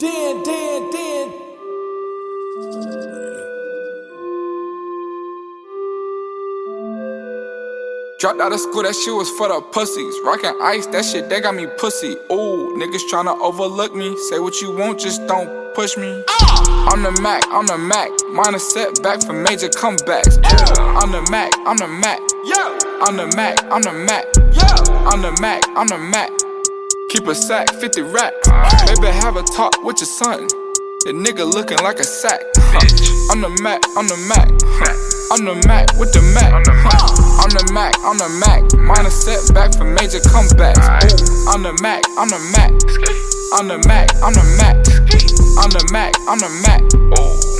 Dan, Dan, Dan. Dropped out of school, that shit was for the pussies. Rockin' ice, that shit, they got me pussy. Ooh, niggas tryna overlook me. Say what you want, just don't push me. Ah! I'm the Mac, I'm the Mac. Minor setback for major comebacks. I'm the Mac, I'm the Mac. I'm the Mac, I'm the Mac. I'm the Mac, I'm the Mac. Keep a sack, 50 racks. Baby, have a talk with your son. The nigga looking like a sack. Huh. I'm the Mac, I'm the Mac. Huh. I'm the Mac with the Mac. I'm the Mac, I'm the Mac. I'm the Mac. Minor setback for major comebacks. Ooh, I'm the Mac, I'm the Mac. I'm the Mac, I'm the Mac. I'm the Mac, I'm the Mac.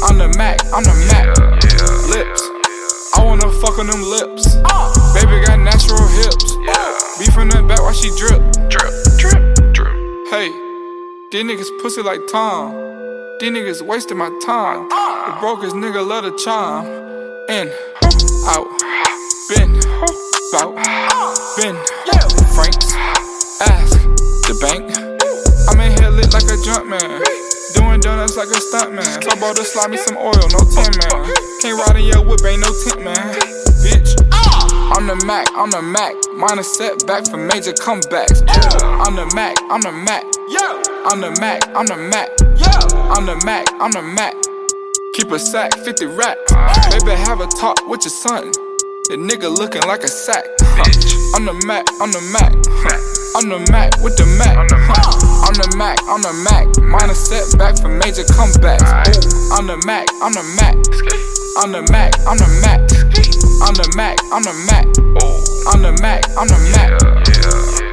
I'm the Mac, I'm the Mac. Lips. I wanna fuck on them lips. Baby got Hey, these niggas pussy like Tom. These niggas wasting my time. The brokest nigga love to chime. In, out, been, bout, been, Franks, ask, the bank. I'm in here lit like a jump man. Doing donuts like a stunt man. Turbo to slide me some oil, no tin man. Can't ride in your whip, ain't no tent man. I'm the Mac, I'm the Mac. Minor setback for major comebacks. I'm the Mac, I'm the Mac. I'm the Mac, I'm the Mac. I'm the Mac, I'm the Mac. Keep a sack, 50 rack. Baby, have a talk with your son. The nigga looking like a sack. Huh. I'm the Mac, I'm the Mac. Huh. I'm the Mac with the Mac. Huh. I'm the Mac, I'm the Mac. Minor setback for major comebacks. Ooh, I'm the Mac, I'm the Mac. I'm the Mac, I'm the Mac. I'm the Mac, I'm the Mac. I'm the Mac, I'm the Mac.